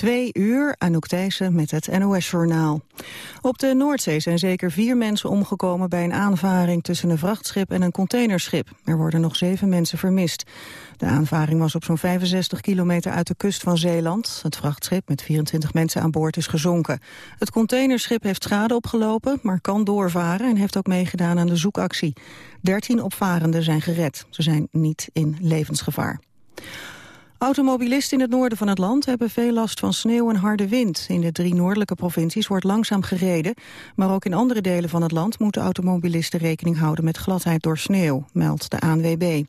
Twee uur, Anouk Thijssen met het NOS-journaal. Op de Noordzee zijn zeker vier mensen omgekomen bij een aanvaring tussen een vrachtschip en een containerschip. Er worden nog zeven mensen vermist. De aanvaring was op zo'n 65 kilometer uit de kust van Zeeland. Het vrachtschip met 24 mensen aan boord is gezonken. Het containerschip heeft schade opgelopen, maar kan doorvaren en heeft ook meegedaan aan de zoekactie. 13 opvarenden zijn gered. Ze zijn niet in levensgevaar. Automobilisten in het noorden van het land hebben veel last van sneeuw en harde wind. In de drie noordelijke provincies wordt langzaam gereden, maar ook in andere delen van het land moeten automobilisten rekening houden met gladheid door sneeuw, meldt de ANWB.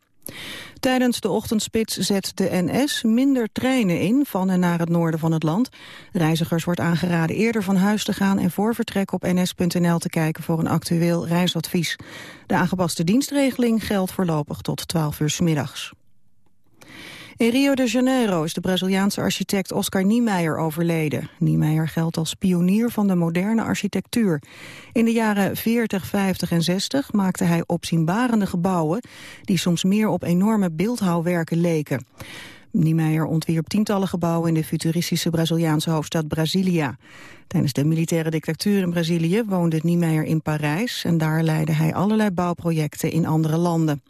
Tijdens de ochtendspits zet de NS minder treinen in van en naar het noorden van het land. Reizigers wordt aangeraden eerder van huis te gaan en voor vertrek op ns.nl te kijken voor een actueel reisadvies. De aangepaste dienstregeling geldt voorlopig tot 12 uur s middags. In Rio de Janeiro is de Braziliaanse architect Oscar Niemeyer overleden. Niemeyer geldt als pionier van de moderne architectuur. In de jaren 40, 50 en 60 maakte hij opzienbarende gebouwen... die soms meer op enorme beeldhouwwerken leken. Niemeyer ontwierp tientallen gebouwen in de futuristische Braziliaanse hoofdstad Brasilia. Tijdens de militaire dictatuur in Brazilië woonde Niemeyer in Parijs... en daar leidde hij allerlei bouwprojecten in andere landen.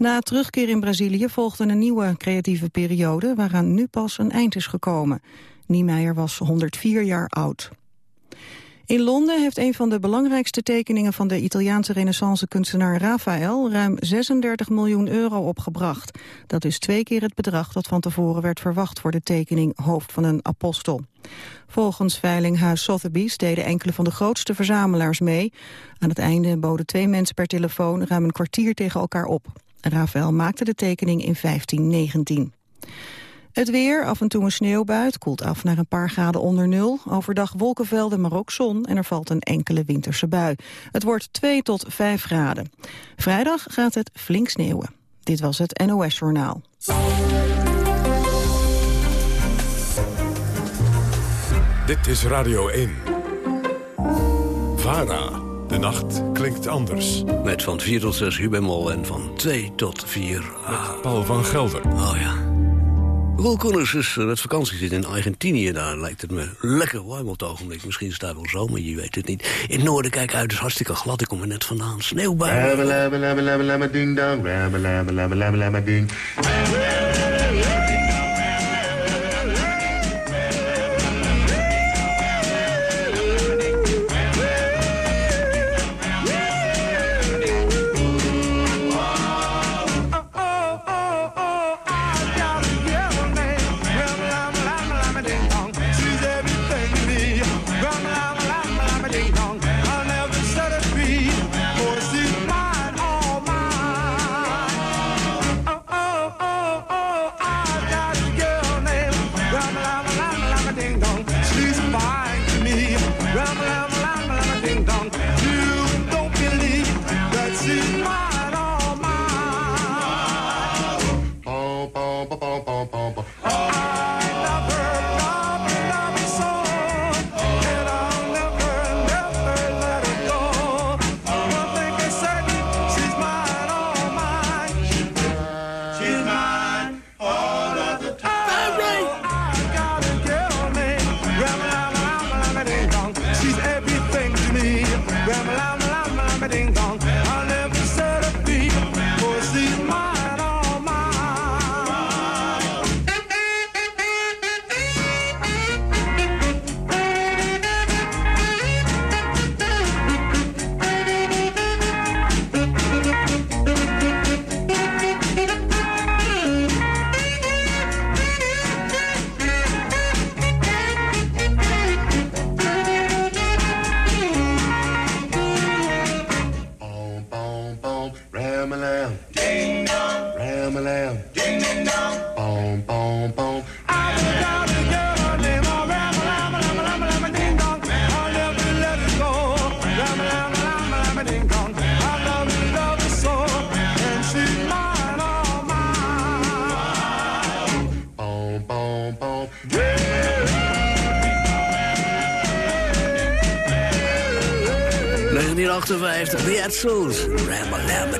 Na terugkeer in Brazilië volgde een nieuwe creatieve periode... waaraan nu pas een eind is gekomen. Niemeyer was 104 jaar oud. In Londen heeft een van de belangrijkste tekeningen van de Italiaanse renaissance-kunstenaar Raphaël ruim 36 miljoen euro opgebracht. Dat is twee keer het bedrag dat van tevoren werd verwacht voor de tekening Hoofd van een Apostel. Volgens Veilinghuis Sotheby's deden enkele van de grootste verzamelaars mee. Aan het einde boden twee mensen per telefoon ruim een kwartier tegen elkaar op. Rafael maakte de tekening in 1519. Het weer, af en toe een sneeuwbui, koelt af naar een paar graden onder nul. Overdag wolkenvelden, maar ook zon en er valt een enkele winterse bui. Het wordt 2 tot 5 graden. Vrijdag gaat het flink sneeuwen. Dit was het NOS Journaal. Dit is Radio 1. VARA. De nacht klinkt anders. Met van 4 tot 6 Hubemol en van 2 tot 4... Ah. Paul van Gelder. Oh ja. Roel Koeners is met eh, vakantie zit in Argentinië. Daar lijkt het me lekker warm op het ogenblik. Misschien is daar wel zomer, je weet het niet. In het noorden, kijk uit, is hartstikke glad. Ik kom er net vandaan. Sneeuwbui.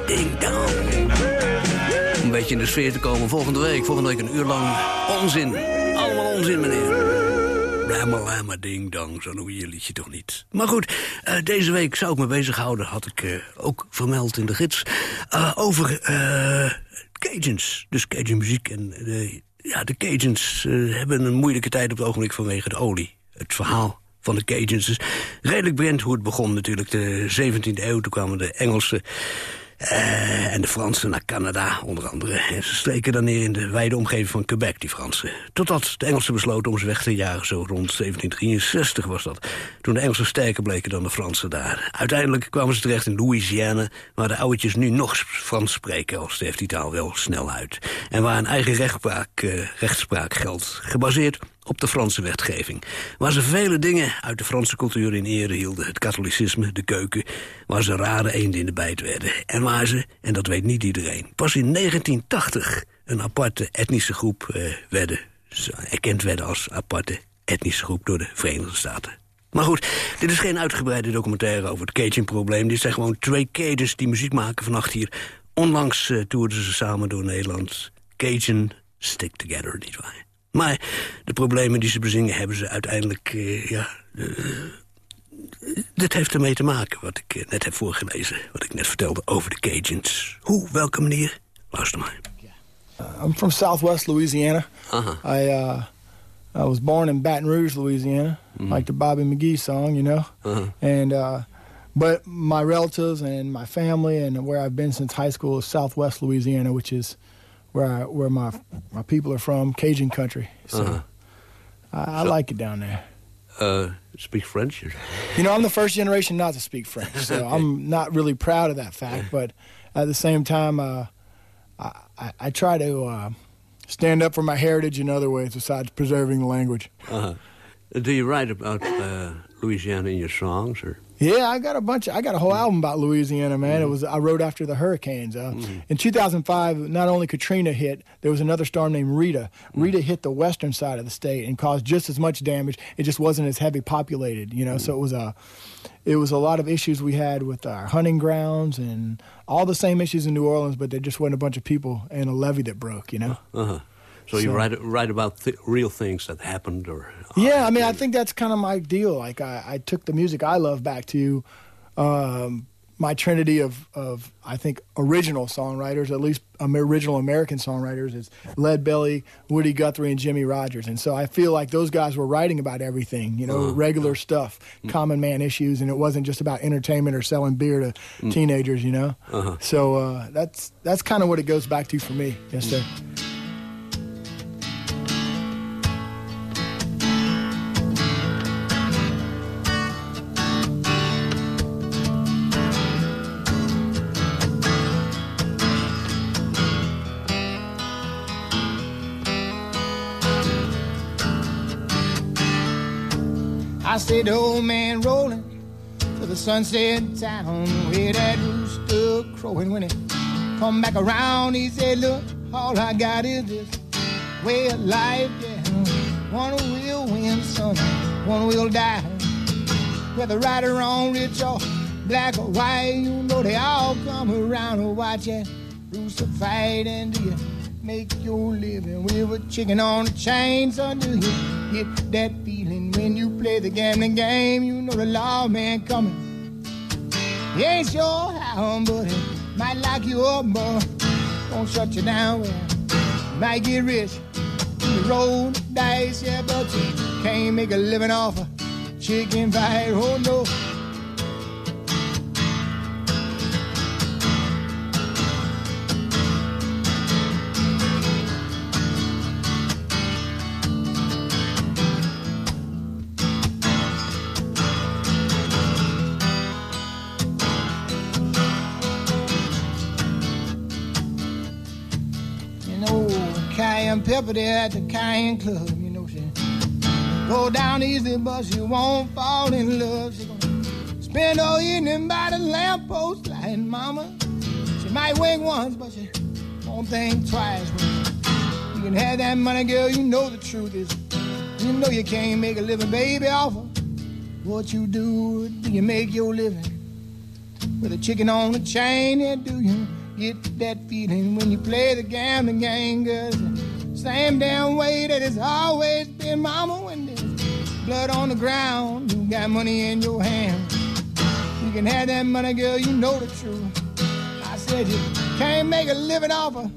Ding dong. Een beetje in de sfeer te komen volgende week. Volgende week een uur lang onzin. Allemaal onzin, meneer. Ramalama Ding Dong, zo noem je je liedje toch niet. Maar goed, uh, deze week zou ik me bezighouden, had ik uh, ook vermeld in de gids... Uh, over Cajuns, dus Cajun muziek. En ja, de Cajuns hebben een moeilijke tijd op het ogenblik vanwege de olie. Het verhaal van de Cajuns is redelijk bekend hoe het begon natuurlijk. De 17e eeuw, toen kwamen de Engelsen uh, en de Fransen naar Canada, onder andere. En ze streken dan neer in de wijde omgeving van Quebec, die Fransen. Totdat de Engelsen besloten om ze weg te jagen, zo rond 1763 was dat. Toen de Engelsen sterker bleken dan de Fransen daar. Uiteindelijk kwamen ze terecht in Louisiana... waar de oudjes nu nog Frans spreken, al sterft die taal wel snel uit. En waar een eigen rechtspraak, uh, rechtspraak geldt, gebaseerd op de Franse wetgeving. Waar ze vele dingen uit de Franse cultuur in ere hielden. Het katholicisme, de keuken, waar ze rare eenden in de bijt werden. En waar ze, en dat weet niet iedereen, pas in 1980 een aparte etnische groep eh, werden. Erkend werden als aparte etnische groep door de Verenigde Staten. Maar goed, dit is geen uitgebreide documentaire over het Cajun-probleem. Dit zijn gewoon twee Cajuns die muziek maken vannacht hier. Onlangs uh, toerden ze samen door Nederland. Cajun Stick Together, nietwaar? Maar de problemen die ze bezingen hebben ze uiteindelijk... Uh, ja, uh, dit heeft ermee te maken, wat ik uh, net heb voorgelezen. Wat ik net vertelde over de Cajuns. Hoe, welke manier? Luister maar. Uh, I'm from Southwest Louisiana. -huh. I, uh, I was born in Baton Rouge, Louisiana. Mm. Like the Bobby McGee song, you know? -huh. And, uh, but my relatives and my family and where I've been since high school is Southwest Louisiana, which is where I, where my my people are from, Cajun country. So Uh-huh. I, I So- like it down there. Uh, speak French? You know, I'm the first generation not to speak French, so I'm not really proud of that fact. But at the same time, uh, I, I, I try to uh, stand up for my heritage in other ways besides preserving the language. Uh-huh. Do you write about uh, Louisiana in your songs? or? Yeah, I got a bunch. I got a whole mm. album about Louisiana, man. It mm-hmm. was I wrote after the hurricanes. Uh, mm-hmm. In 2005, not only Katrina hit, there was another storm named Rita. Mm. Rita hit the western side of the state and caused just as much damage. It just wasn't as heavy populated, you know. So mm. it was a, it was a lot of issues we had with our hunting grounds and all the same issues in New Orleans, but there just wasn't a bunch of people and a levee that broke, you know. Uh-huh. So, you write write about th real things that happened, or Yeah, I mean, I think that's kind of my deal. Like, I, I took the music I love back to um, my trinity of, of, I think, original songwriters, at least um, original American songwriters, is Lead Belly, Woody Guthrie, and Jimmie Rodgers. And so I feel like those guys were writing about everything, you know, regular stuff, common man issues, and it wasn't just about entertainment or selling beer to teenagers, you know. Uh-huh. So uh, that's that's kind of what it goes back to for me. Yes, sir. The old man rolling to the sunset town where that rooster crowing when he come back around. He said, "Look, all I got is this way of life. Yeah, one will win, son, one will die. Whether right or wrong, rich or black or white, you know they all come around to watch that rooster fight. And do you make your living with a chicken on a chain, son? Do you get that feeling when you play the gambling game? You know the lawman coming. He ain't sure how, but he might lock you up, boy. Won't shut you down. Well, might get rich. You roll the dice, yeah, but you can't make a living off a chicken fight. Oh no. Pepper there at the Cayenne Club, you know, she go down easy, but she won't fall in love. She gonna spend all evening by the lamppost lighting, mama. She might wink once, but she won't think twice. You can have that money, girl, you know the truth is, you know you can't make a living, baby, off of what you do. Do you make your living? with a chicken on a chain. Yeah, do you get that feeling when you play the gambling game? The same damn way that it's always been, mama, when there's blood on the ground. You got money in your hand. You can have that money, girl, you know the truth. I said you can't make a living off of.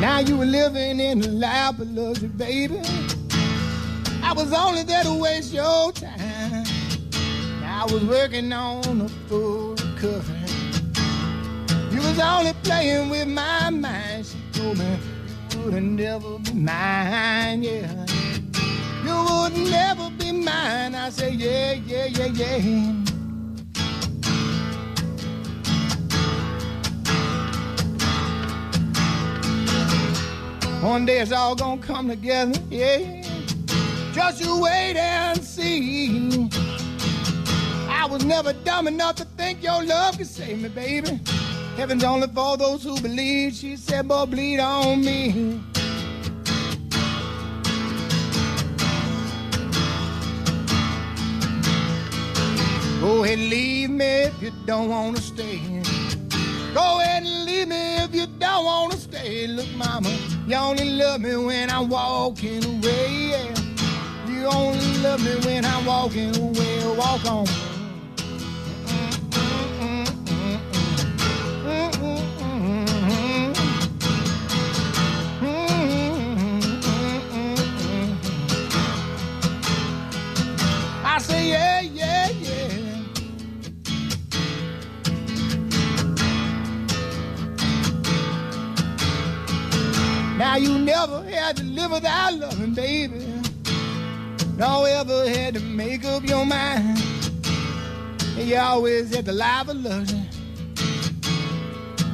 Now you were living in the lap of luxury, baby. I was only there to waste your time. I was working on a full recovery. You was only playing with my mind. She told me you would never be mine, yeah. You would never be mine. I said, yeah, yeah, yeah, yeah. One day it's all gonna come together, yeah. Just you wait and see. I was never dumb enough to think your love could save me, baby. Heaven's only for those who believe. She said, boy, bleed on me. Go ahead and leave me if you don't want to stay. Go ahead and leave me if you don't want to stay. Look, mama, you only love me when I'm walking away. Yeah. You only love me when I'm walking away. Walk on. Now you never had to live without loving, baby. No ever had to make up your mind. You always had to lie for luxury.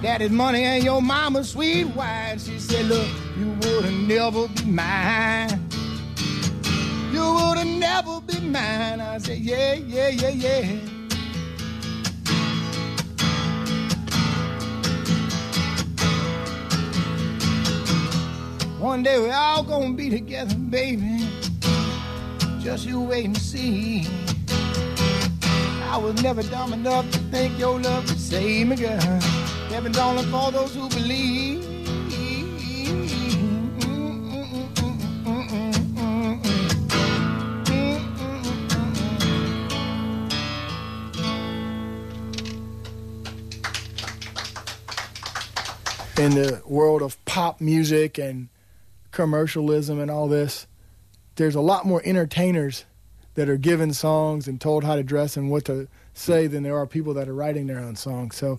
Daddy's money and your mama's sweet wine. She said, look, you would have never be mine. You would have never be mine. I said, yeah, yeah, yeah, yeah. One day we're all gonna be together, baby. Just you wait and see. I was never dumb enough to think your love would save me, girl. Heaven's only for those who believe. in the world of pop music and commercialism and all this, there's a lot more entertainers that are given songs and told how to dress and what to say than there are people that are writing their own songs. So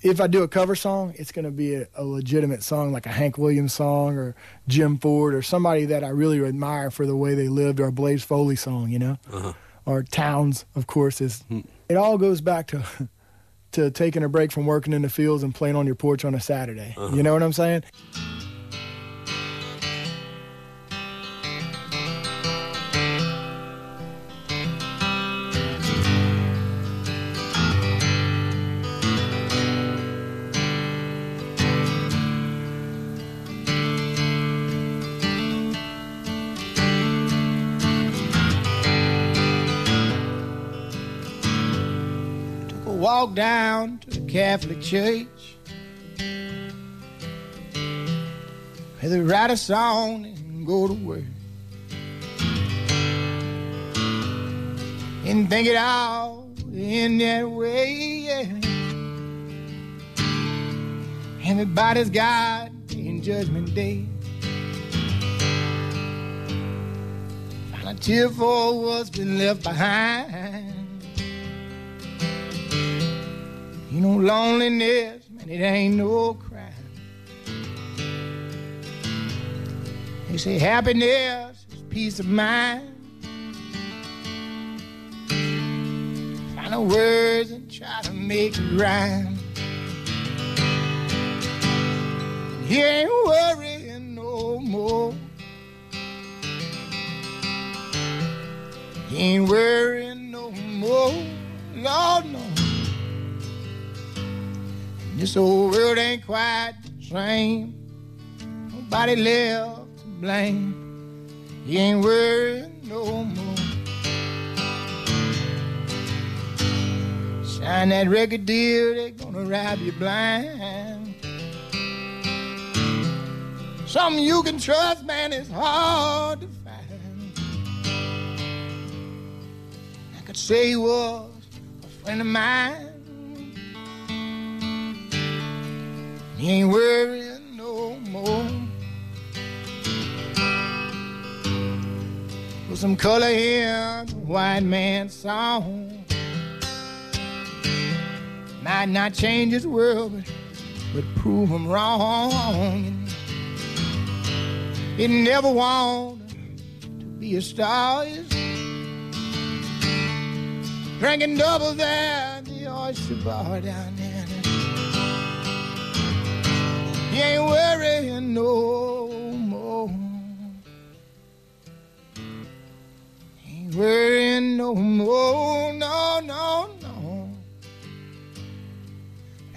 if I do a cover song, it's going to be a, a legitimate song like a Hank Williams song or Jim Ford or somebody that I really admire for the way they lived or a Blaze Foley song, you know? Uh-huh. Or Townes, of course, is it all goes back to to taking a break from working in the fields and playing on your porch on a Saturday. You know what I'm saying? Took a walk down to the Catholic Church. To write a song and go to work. And think it out in that way. Everybody's got in Judgment Day. Tear for what's been left behind. You know, loneliness, man, it ain't no crime. They say happiness is peace of mind. Find the words and try to make it rhyme. He ain't worrying no more. He ain't worrying no more. Lord, no. This old world ain't quite the same. Nobody left to blame. He ain't worried no more. Shine that record deal, they're gonna rob you blind. Something you can trust, man, is hard to find. I could say he was a friend of mine. Ain't worrying no more. Put some color in the white man's song. Might not change his world, but, but prove him wrong. He never wanted to be a star. He's drinking double there at the oyster bar down there. He ain't worrying no more. Ain't worrying no more. No, no, no.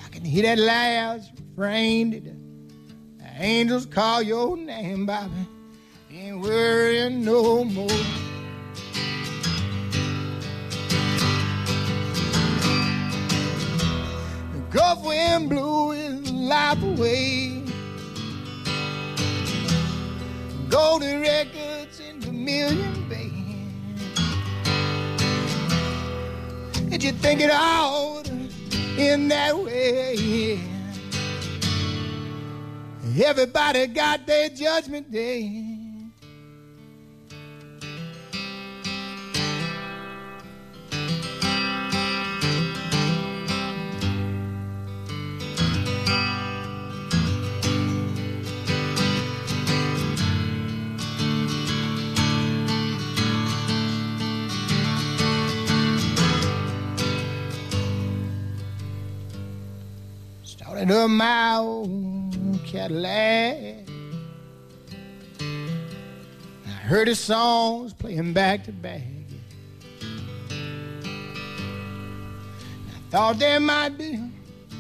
I can hear that last refrain. Did the angels call your name, Bobby? Ain't worrying no more. The Gulf wind blew his life away. Golden records in the million bay. Did you think it out in that way? Everybody got their judgment day. Started up my old Cadillac. I heard his songs playing back to back. I thought there might be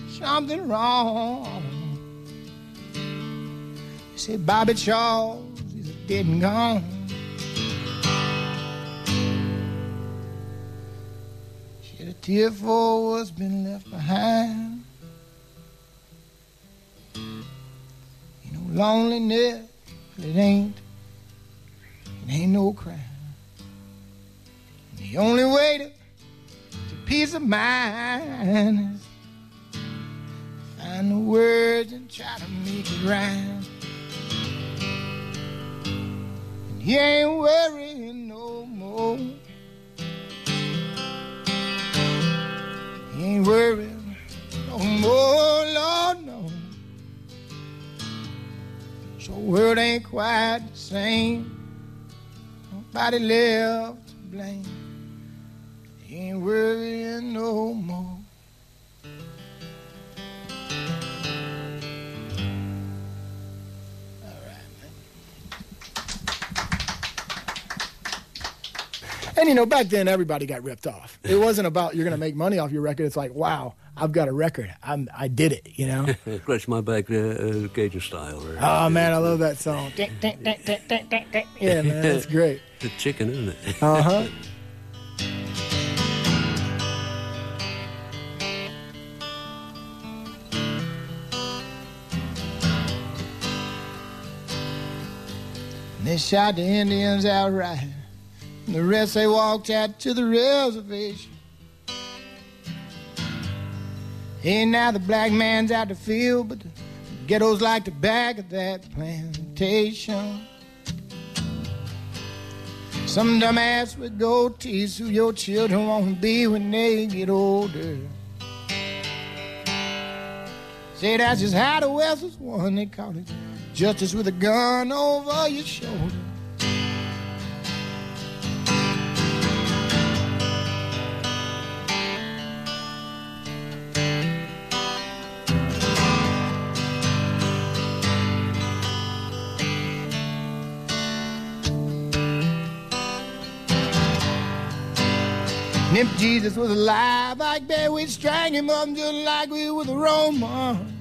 something wrong. They said Bobby Charles is dead and gone. Shed a tear for what's been left behind. Loneliness, it ain't, it ain't no crime. The only way to, to peace of mind is find the words and try to make it rhyme. And he ain't worrying no more. He ain't worrying no more, Lord, no. So the world ain't quite the same. Nobody left to blame. Ain't worrying no more. And you know, back then everybody got ripped off. It wasn't about you're going to make money off your record. It's like, wow, I've got a record. I'm, I did it. You know. Scratch my back, uh, uh, Cajun style. Or, oh man, I love that song. yeah, man, that's great. The chicken, isn't it? Uh huh. They shot the Indians outright. And the rest they walked out to the reservation. Hey, now the black man's out the field, but the ghettos like the back of that plantation. Some dumbass with gold teeth who your children won't be when they get older. Say that's just how the West was won. They call it justice with a gun over your shoulder. Jesus was alive, I bet we'd strang him up just like we were the Romans.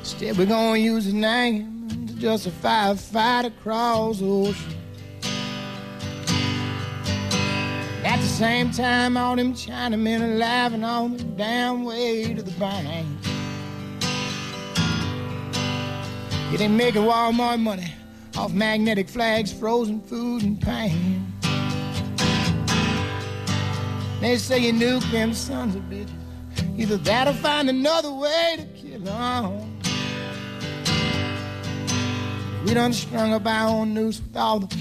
Instead, we're gonna use his name to justify a fight across the ocean. That's the same time, all them Chinamen are laughing on the damn way to the bank. Yeah, they making Walmart money off magnetic flags, frozen food, and pain. They say you nuke them sons of bitches. Either that or find another way to kill them. We done strung up our own noose with all the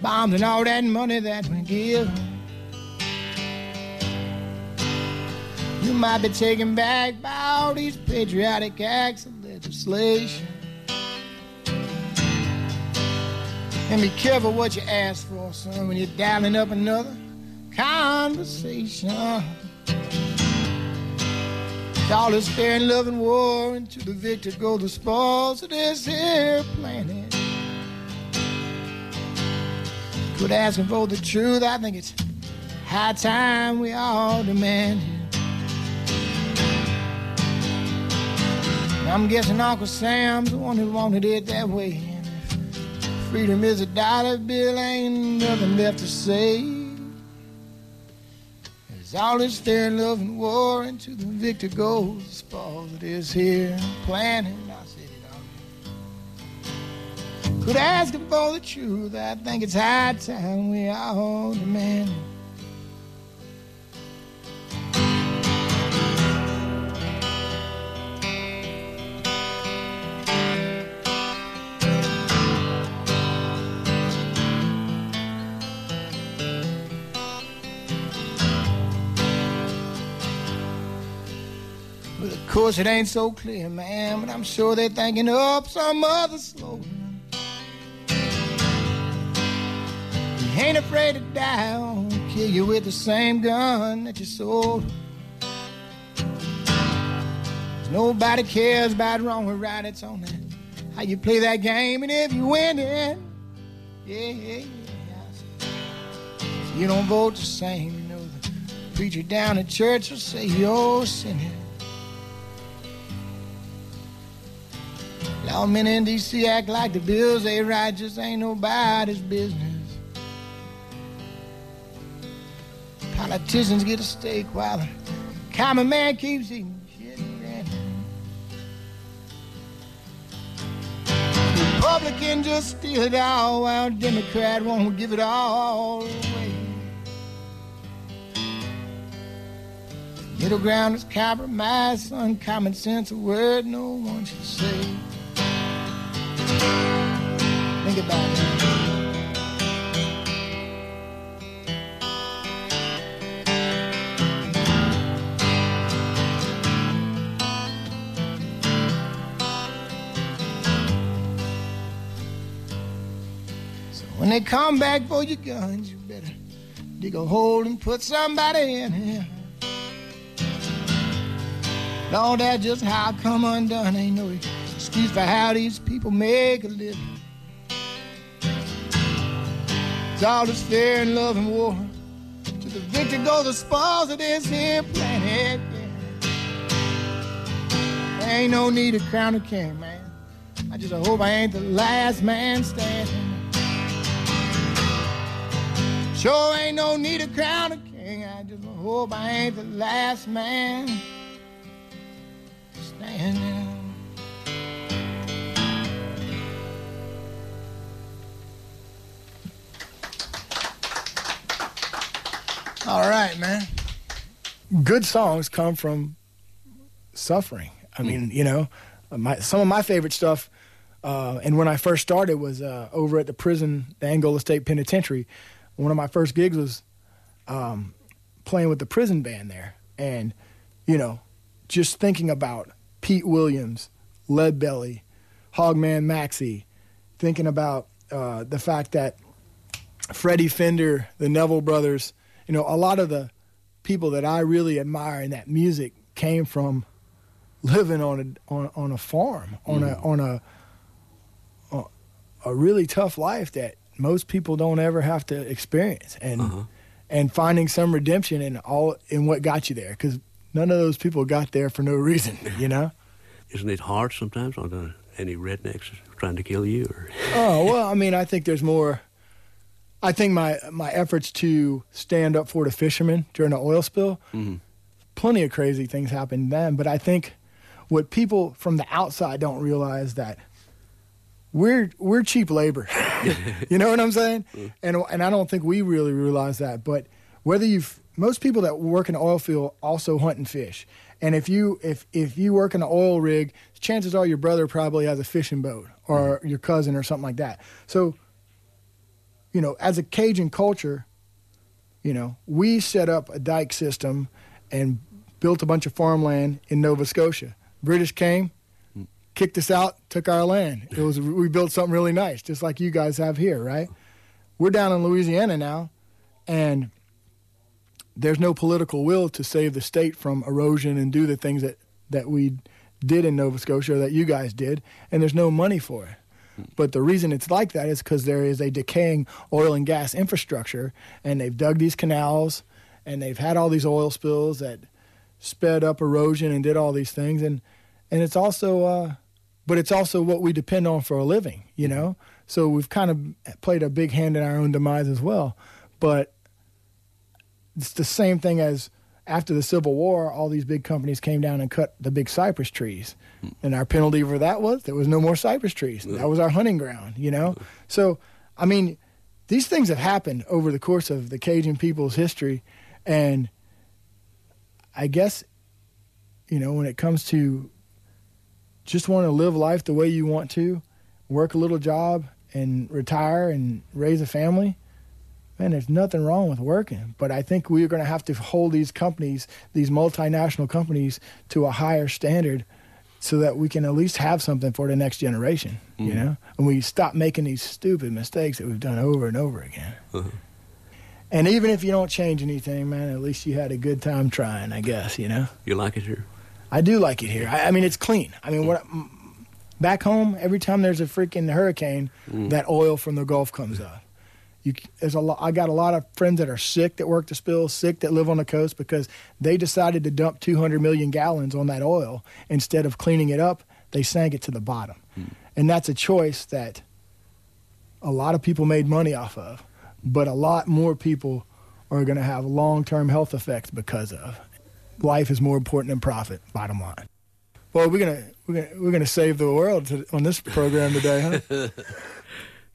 bombs and all that money that we give. You might be taken back by all these patriotic acts of legislation. And be careful what you ask for, son, when you're dialing up another conversation. All this fair and loving war, and to the victor go the spoils of this here planet. Quit asking for the truth, I think it's high time we all demand it. I'm guessing Uncle Sam's the one who wanted it that way. And if freedom is a dollar bill, ain't nothing left to say. There's all this fair love and war, and to the victor goes the spoils that is here planning. I said it all. Could ask for the truth. I think it's high time we all demand it. Course it ain't so clear, man. But I'm sure they're thinking up some other slogan. You ain't afraid to die, I'll kill you with the same gun that you sold. Nobody cares about wrong or right. It's on that how you play that game, and if you win it, yeah, yeah, yeah. If you don't vote the same, you know the preacher down at church will say you're sinning. Lawmen in D.C. act like the bills they write just ain't nobody's business. Politicians get a steak while the common man keeps eating shit. Republican just steal it all while Democrat won't give it all away. Middle ground is compromise, uncommon sense, a word no one should say. Think about it. So when they come back for your guns, you better dig a hole and put somebody in here. And all that just how I come undone ain't no excuse for how these people make a living. All this fear and love and war. To the victor go the spoils of this here planet. Yeah. Ain't no need to crown a king, man. I just hope I ain't the last man standing. Sure ain't no need to crown a king. I just hope I ain't the last man standing. All right, man. good songs come from suffering. I mean, you know, my, some of my favorite stuff, uh, and when I first started was uh, over at the prison, the Angola State Penitentiary. One of my first gigs was um, playing with the prison band there, and you know, just thinking about Pete Williams, Lead Belly, Hogman Maxey, thinking about uh, the fact that Freddie Fender, the Neville brothers, you know, a lot of the people that I really admire in that music came from living on a on, on a farm, on a on a a really tough life that most people don't ever have to experience, and and finding some redemption in all in what got you there, because none of those people got there for no reason, you know. Isn't it hard sometimes on uh, any rednecks trying to kill you? Or Oh well, I mean, I think there's more I think my my efforts to stand up for the fishermen during the oil spill, mm-hmm. plenty of crazy things happened then. But I think what people from the outside don't realize that we're we're cheap labor. you know what I'm saying? Mm-hmm. And and I don't think we really realize that. But whether you most people that work in the oil field also hunt and fish. And if you if if you work in an oil rig, chances are your brother probably has a fishing boat or mm-hmm. your cousin or something like that. So, you know, as a Cajun culture, you know, we set up a dike system and built a bunch of farmland in Nova Scotia. British came, kicked us out, took our land. It was we built something really nice, just like you guys have here, right? We're down in Louisiana now, and there's no political will to save the state from erosion and do the things that that we did in Nova Scotia or that you guys did, and there's no money for it. But the reason it's like that is because there is a decaying oil and gas infrastructure, and they've dug these canals, and they've had all these oil spills that sped up erosion and did all these things, and and it's also, uh, but it's also what we depend on for a living, you know. So we've kind of played a big hand in our own demise as well. But it's the same thing as after the Civil War, all these big companies came down and cut the big cypress trees. And our penalty for that was there was no more cypress trees. That was our hunting ground, you know? So, I mean, these things have happened over the course of the Cajun people's history. And I guess, you know, when it comes to just want to live life the way you want to, work a little job and retire and raise a family, man, there's nothing wrong with working. But I think we're going to have to hold these companies, these multinational companies, to a higher standard so that we can at least have something for the next generation, you mm-hmm. know? And we stop making these stupid mistakes that we've done over and over again. Uh-huh. And even if you don't change anything, man, at least you had a good time trying, I guess, you know? You like it here? I do like it here. I, I mean, it's clean. I mean, what m- back home, every time there's a freaking hurricane, mm. that oil from the Gulf comes up. You, there's a lot. I got a lot of friends that are sick that work the spill, sick that live on the coast because they decided to dump 200 million gallons on that oil instead of cleaning it up. They sank it to the bottom, hmm. and that's a choice that a lot of people made money off of, but a lot more people are going to have long-term health effects because of. Life is more important than profit. Bottom line. Well, we're gonna we're gonna we're gonna save the world to, on this program today, huh?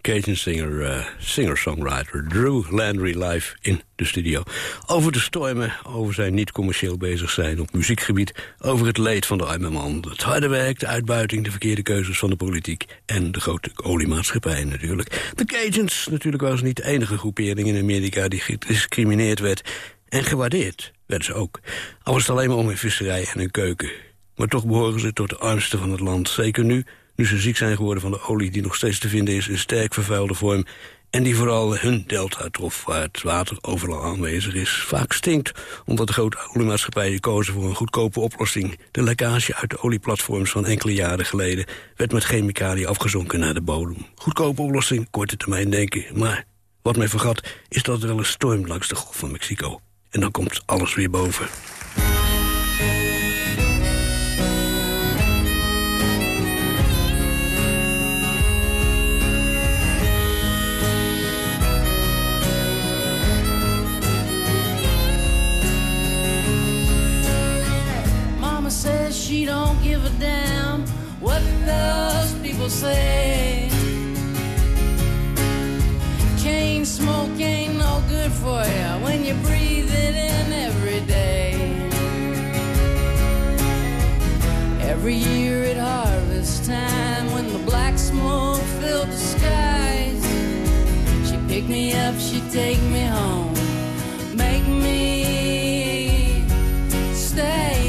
Cajun singer, eh, singer-songwriter Drew Landry live in de studio. Over de stormen, over zijn niet commercieel bezig zijn op muziekgebied... over het leed van de arme man, het harde werk, de uitbuiting... de verkeerde keuzes van de politiek en de grote oliemaatschappij natuurlijk. De Cajuns natuurlijk was niet de enige groepering in Amerika... die gediscrimineerd werd en gewaardeerd werden ze ook. Al was het alleen maar om hun visserij en hun keuken. Maar toch behoren ze tot de armste van het land. Zeker nu, ze ziek zijn geworden van de olie die nog steeds te vinden is in sterk vervuilde vorm. En die vooral hun delta trof, waar het water overal aanwezig is. Vaak stinkt, omdat de grote oliemaatschappijen kozen voor een goedkope oplossing. De lekkage uit de olieplatforms van enkele jaren geleden... werd met chemicaliën afgezonken naar de bodem. Goedkope oplossing, korte termijn denken. Maar wat mij vergat, is dat er wel eens stormt langs de Golf van Mexico. En dan komt alles weer boven. Say. Cane smoke ain't no good for you when you breathe it in every day. Every year at harvest time, when the black smoke filled the skies, she pick me up, she take me home, make me stay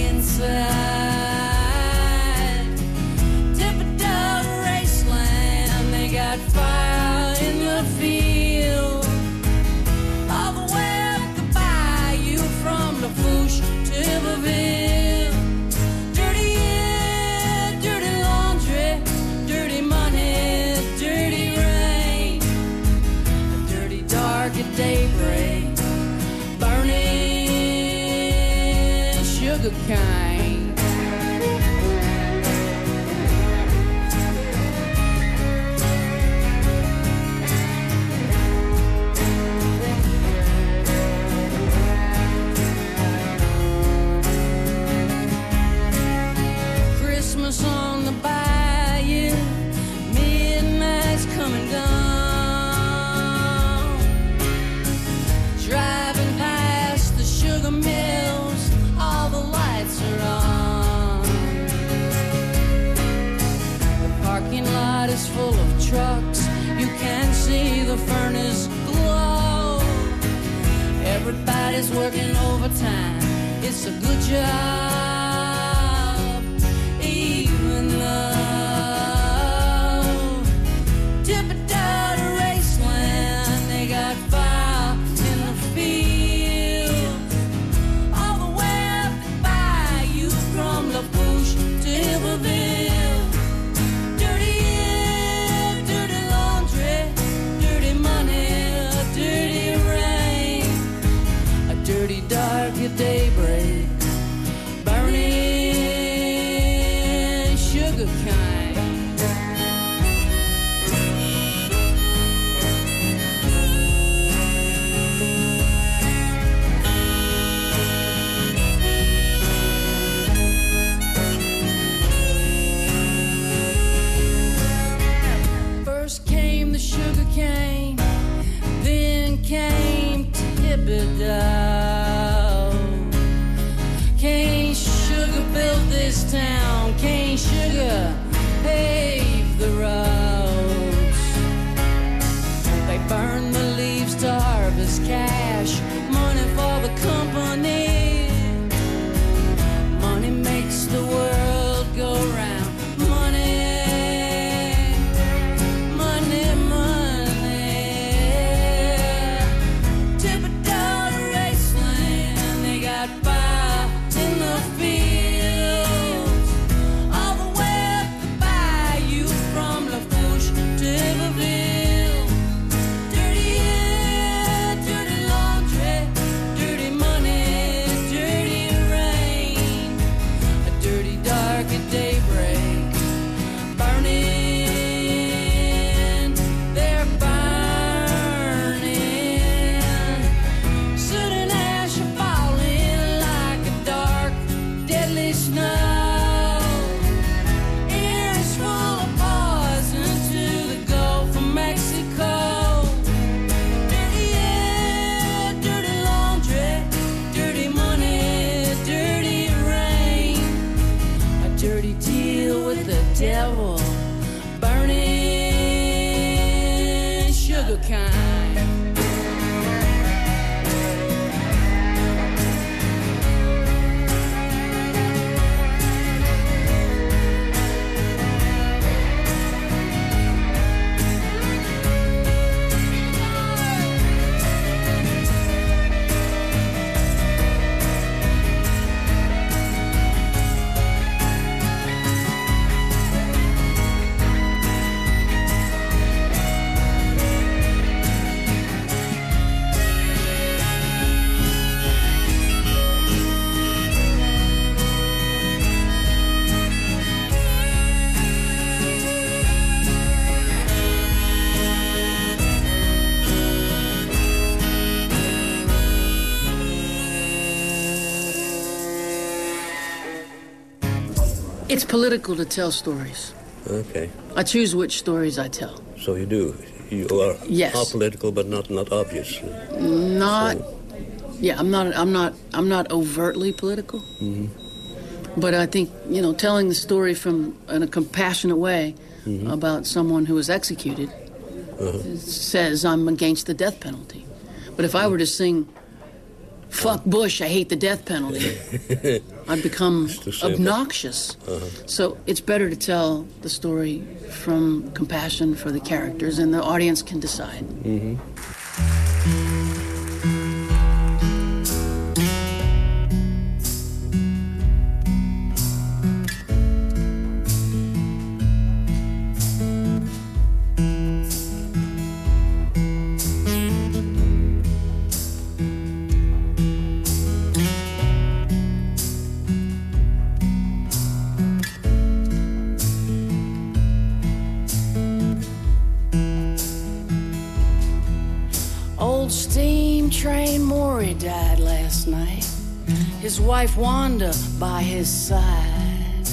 It's political to tell stories. Okay, I choose which stories I tell. so you do. You are Yes. apolitical, but not not obvious. Not, yeah, I'm not, I'm not, I'm not overtly political. Mm -hmm. But I think you know, telling the story from in a compassionate way about someone who was executed says I'm against the death penalty. But if I were to sing, "Fuck Bush, I hate the death penalty," I'd become too simple. obnoxious. So it's better to tell the story from compassion for the characters, and the audience can decide. Old wife Wanda by his side.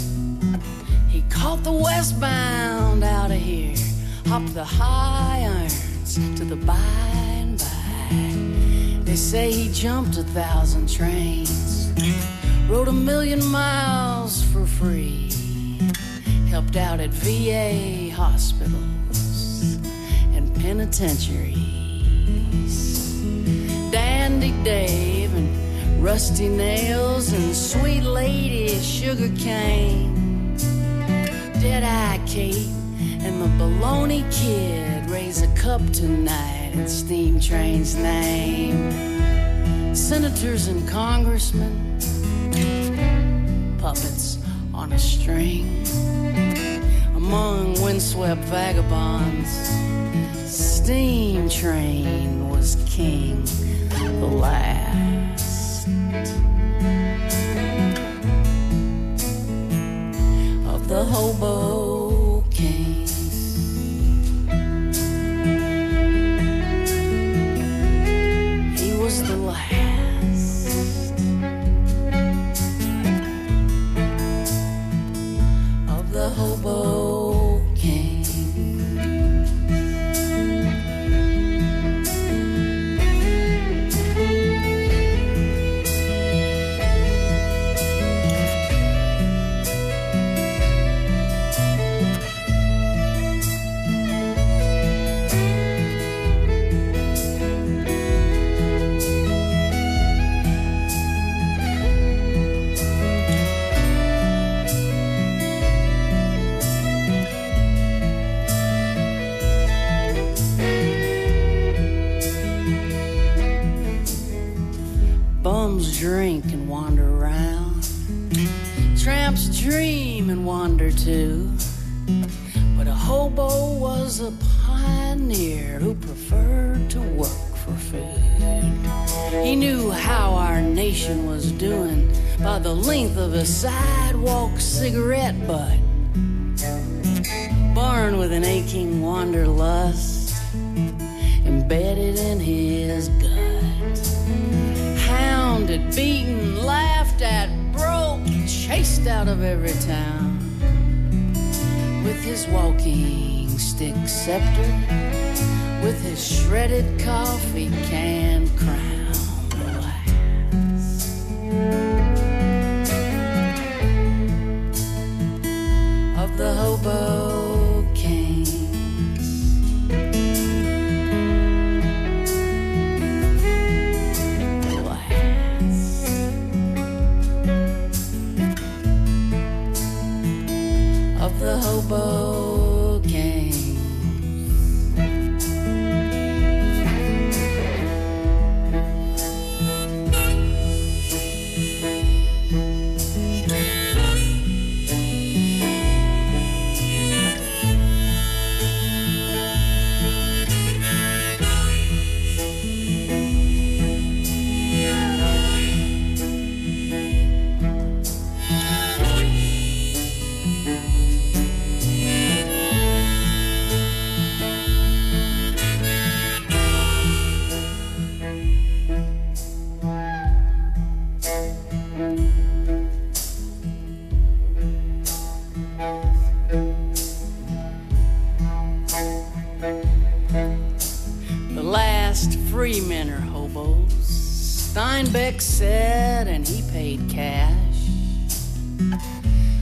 He caught the westbound out of here, hopped the high irons to the by and by. They say he jumped a thousand trains, rode a million miles for free. helped out at VA hospitals and penitentiaries. Dandy Dave and Rusty Nails and Sweet Lady Sugar Cane. Dead-Eye Kate and the Baloney Kid raise a cup tonight in Steam Train's name. Senators and congressmen, puppets on a string. Among windswept vagabonds, Steam Train was king, the last of the hobo drink and wander around. Tramps dream and wander too. But a hobo was a pioneer who preferred to work for food. He knew how our nation was doing by the length of a sidewalk cigarette butt. Born with an aching wanderlust embedded in his gut beaten, laughed at, broke, chased out of every town. With his walking stick scepter, with his shredded coffee can crown. Of the hobo the Steinbeck said, and he paid cash.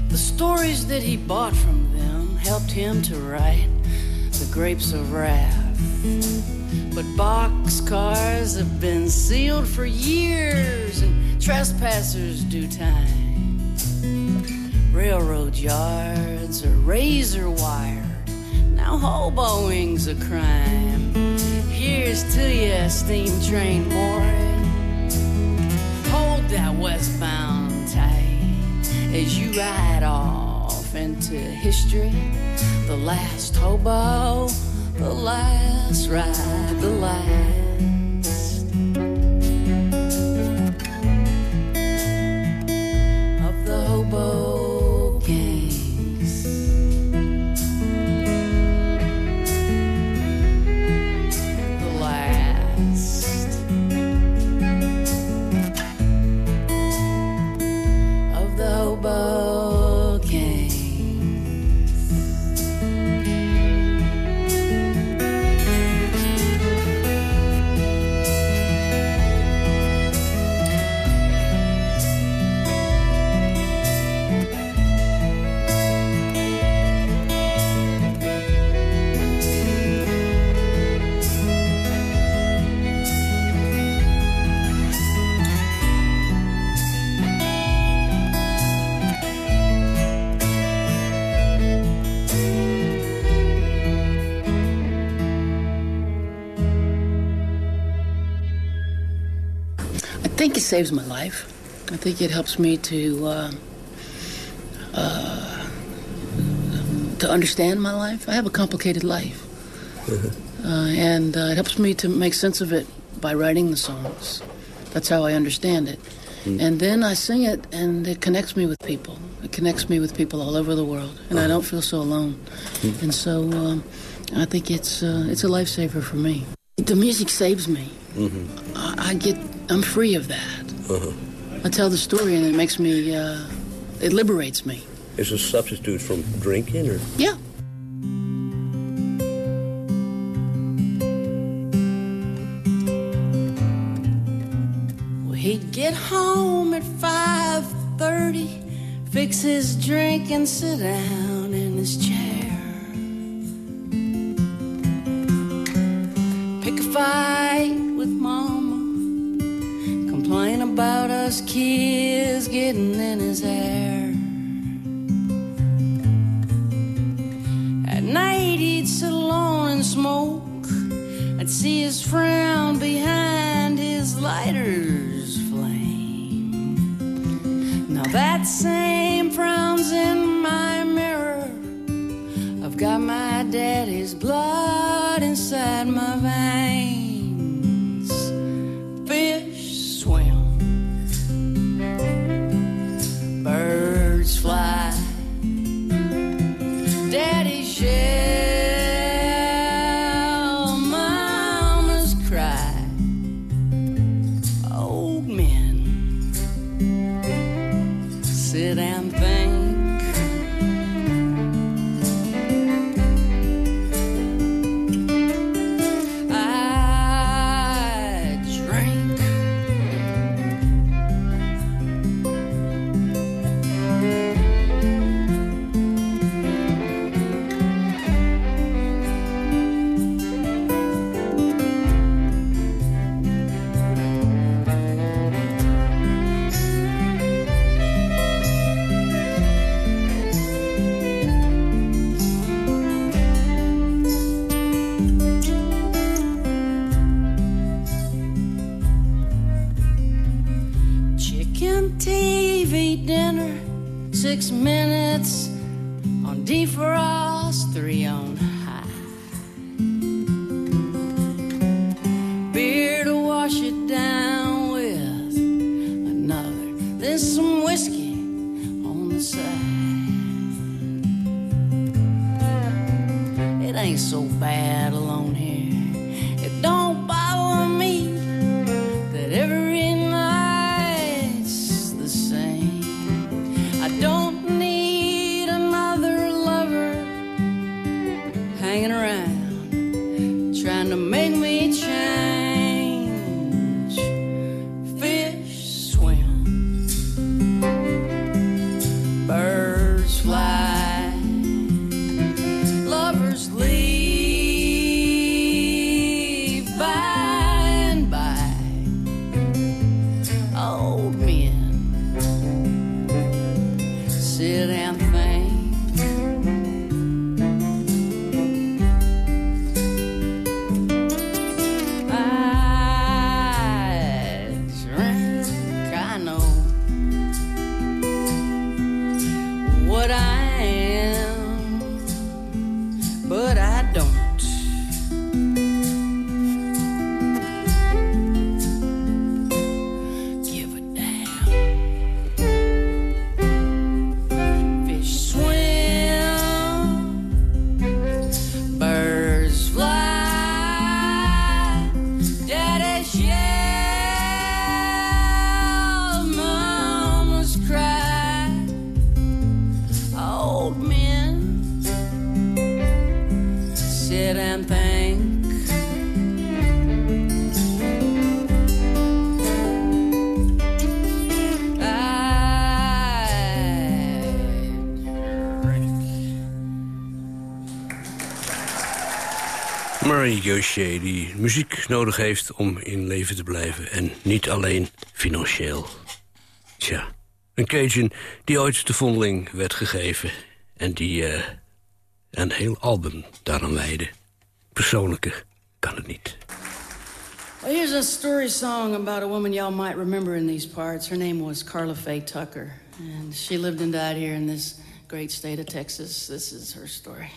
The stories that he bought from them helped him to write The Grapes of Wrath. But boxcars have been sealed for years, and trespassers do time. Railroad yards are razor wired. Now hoboing's a crime. Here's to ya, steam train boy. That westbound tight as you ride off into history. The last hobo, the last ride, the last think it saves my life. I think it helps me to uh, uh, to understand my life. I have a complicated life, uh, and uh, it helps me to make sense of it by writing the songs. That's how I understand it. And then I sing it, and it connects me with people. It connects me with people all over the world, and I don't feel so alone. And so um, I think it's uh, it's a lifesaver for me. The music saves me. I, I get I'm free of that. I tell the story, and it makes me uh, it liberates me. Is a substitute from drinking or? Yeah. Well, he'd get home at 5.30, fix his drink and sit down in his chair. About six minutes on defrost, three on die muziek nodig heeft om in leven te blijven. En niet alleen financieel. Tja, een Cajun die ooit de vondeling werd gegeven... en die eh, een heel album daaraan leidde. Persoonlijker kan het niet. Well, here's a story song about a woman y'all might remember in these parts. Her name was Carla Faye Tucker. And she lived and died here in this great state of Texas. This is her story.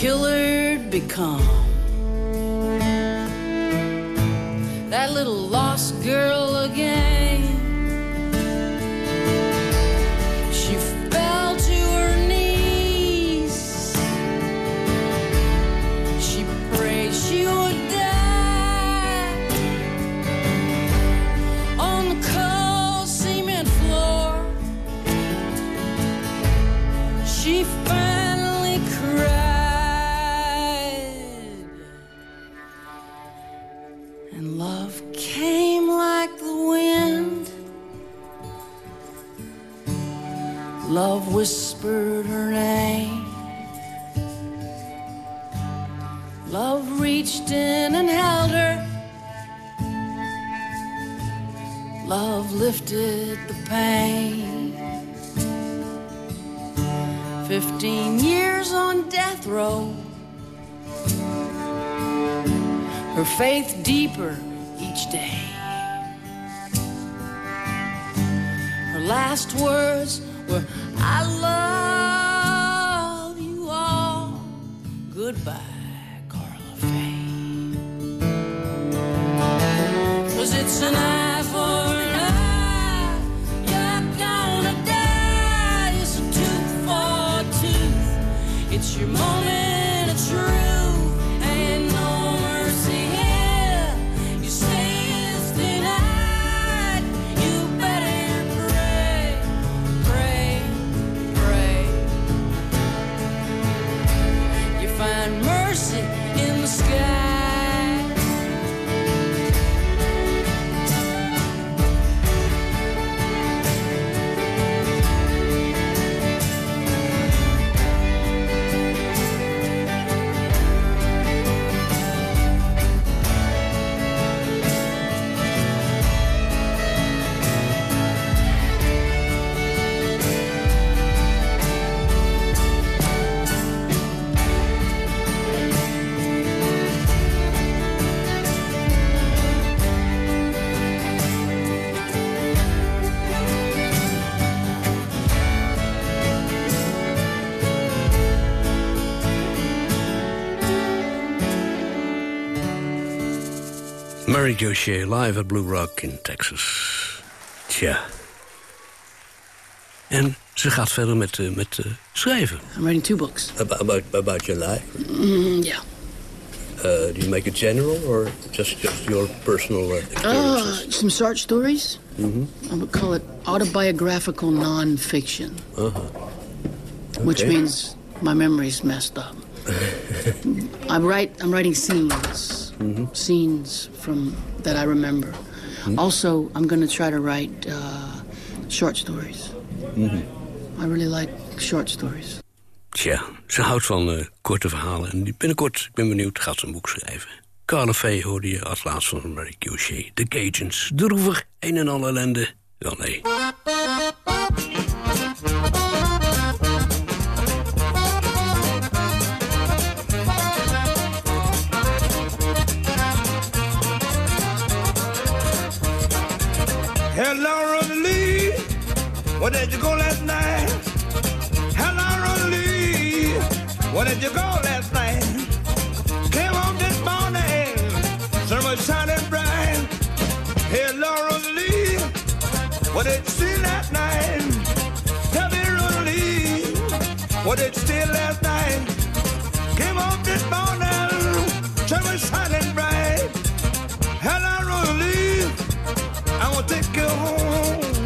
Killer, become. That little lost girl again. whispered her name. Love reached in and held her. Love lifted the pain. Fifteen years on death row. Her faith deeper each day. Her last words were. I love you all. Goodbye, it's an eye for an eye. You're gonna die. It's a tooth for a tooth. It's your moment. Mary Gauthier live at Blue Rock in Texas. Tja. En ze gaat verder met, uh, met uh, schrijven. I'm writing two books. About, about, about your life? Mm, yeah. Uh, do you make it general or just, just your personal experiences? Uh, some short stories. Mm -hmm. I would call it autobiographical nonfiction. -huh. Okay. Which means my memory's messed up. I write. I'm writing scenes, mm -hmm. scenes from that I remember. Mm-hmm. Also, I'm going to try to write uh, short stories. Mm-hmm. I really like short stories. Tja, ze houdt van uh, korte verhalen. En binnenkort, ik ben benieuwd, gaat ze een boek schrijven. Carla Fee hoorde je als laatste van Mary Cuchet. De Cajuns. Droevig, een en al ellende. Wel nee. Where did you go last night? Hello, Rosalie. Where did you go last night? Came home this morning. Sun was shining bright. Hello, Rosalie. What did you see last night? Tell me, Rosalie. What did you see last night? Came home this morning. Sun was shining bright. Hello, Rosalie. I to take you home.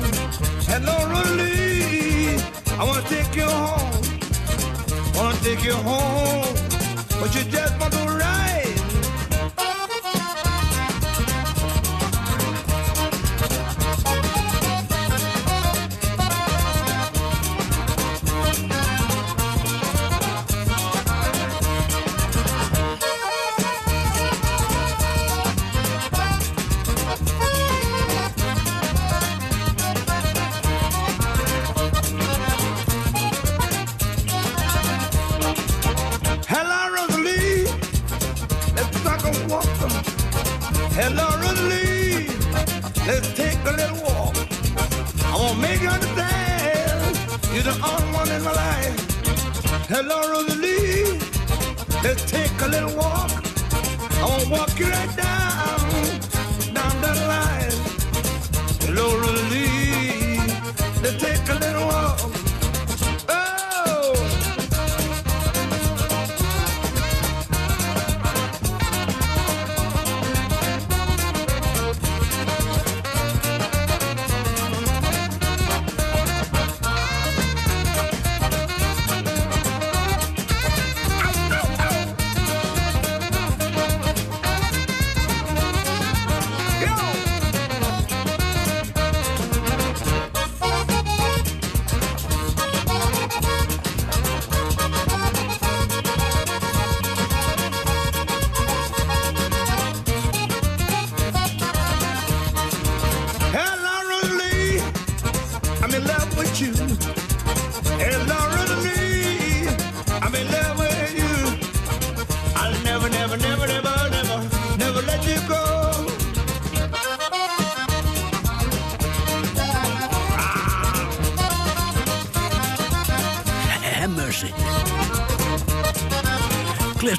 Hello, Rosalie. I want to take you home. Want to take you home. But you just want to ride.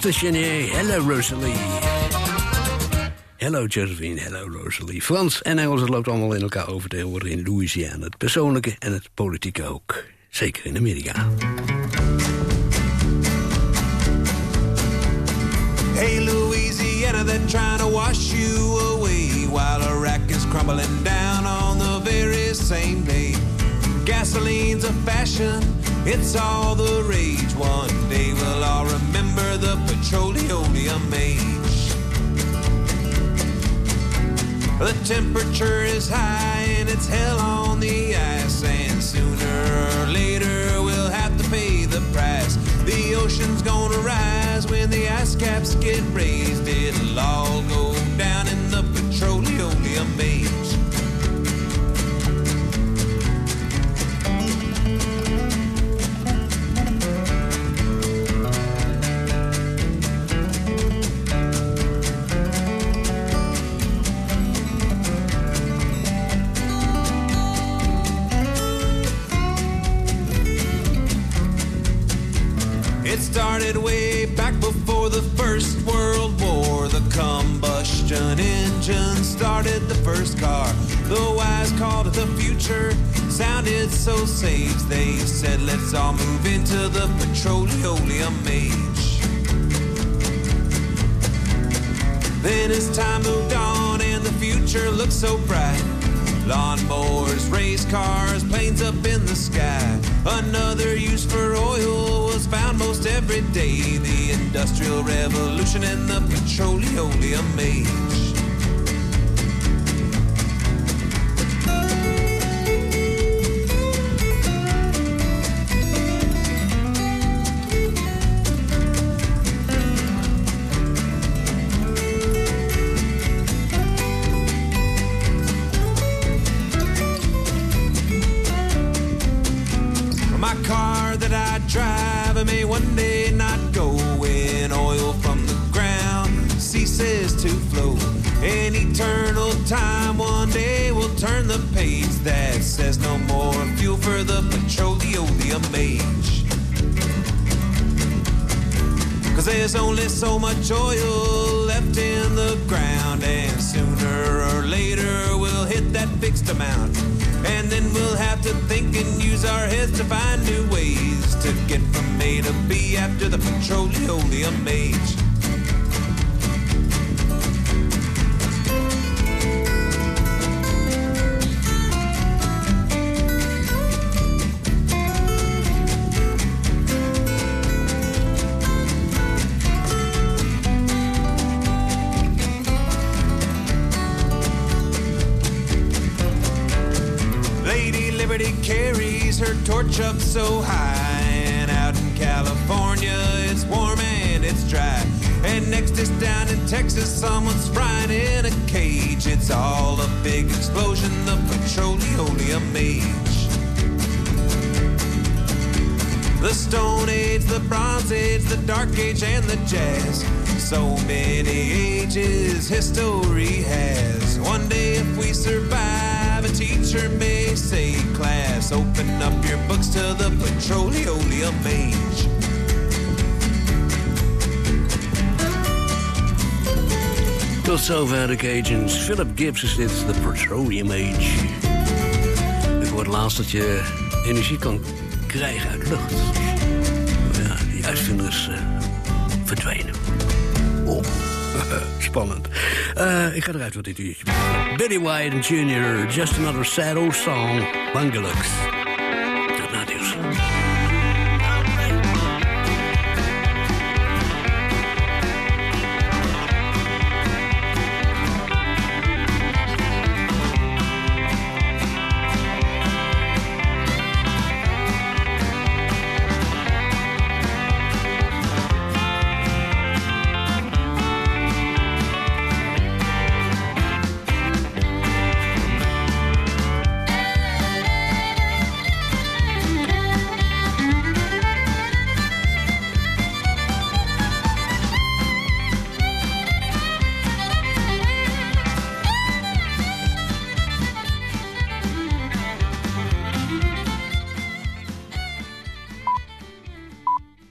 Clifton Chenier, hello Rosalie. Hello Josephine, hello Rosalie. Frans en Engels, het loopt allemaal in elkaar over tegenwoordig in Louisiana. Het persoonlijke en het politieke ook. Zeker in Amerika. Hey, Louisiana, they're trying to wash you away while Iraq is crumbling down on the very same day. Gasoline's a fashion, it's all the rage. One day we'll all remember the petroleum age. The temperature is high and it's hell on the ice, and sooner or later we'll have to pay the price. The ocean's gonna rise when the ice caps get raised. It'll all go down in the petroleum age. It started way back before the First World War. The combustion engine started the first car. The wise called it the future. Sounded so sage. They said, let's all move into the petroleum age. Then as time moved on and the future looked so bright. Lawnmowers, race cars, planes up in the sky. Another use for oil was found most every day. The Industrial Revolution and the petroleum age. Liberty carries her torch up so high. And out in California, it's warm and it's dry. And next is down in Texas, someone's frying in a cage. It's all a big explosion, the petroleum age. The Stone Age, the Bronze Age, the Dark Age, and the Jazz. So many ages history has. One day, if we survive, a teacher may say, Class, open up your books to the petroleum age. Tot zover de Cajuns. Philip Gibbs is dit, de Petroleum Age. Ik hoorde laatst dat je energie kan krijgen uit lucht. Ja, die uitvinder is eh, verdwenen. Oh, spannend. Eh, ik ga eruit wat dit uurtje. Billy White Jr., Just Another Sad Old Song, Bangalux.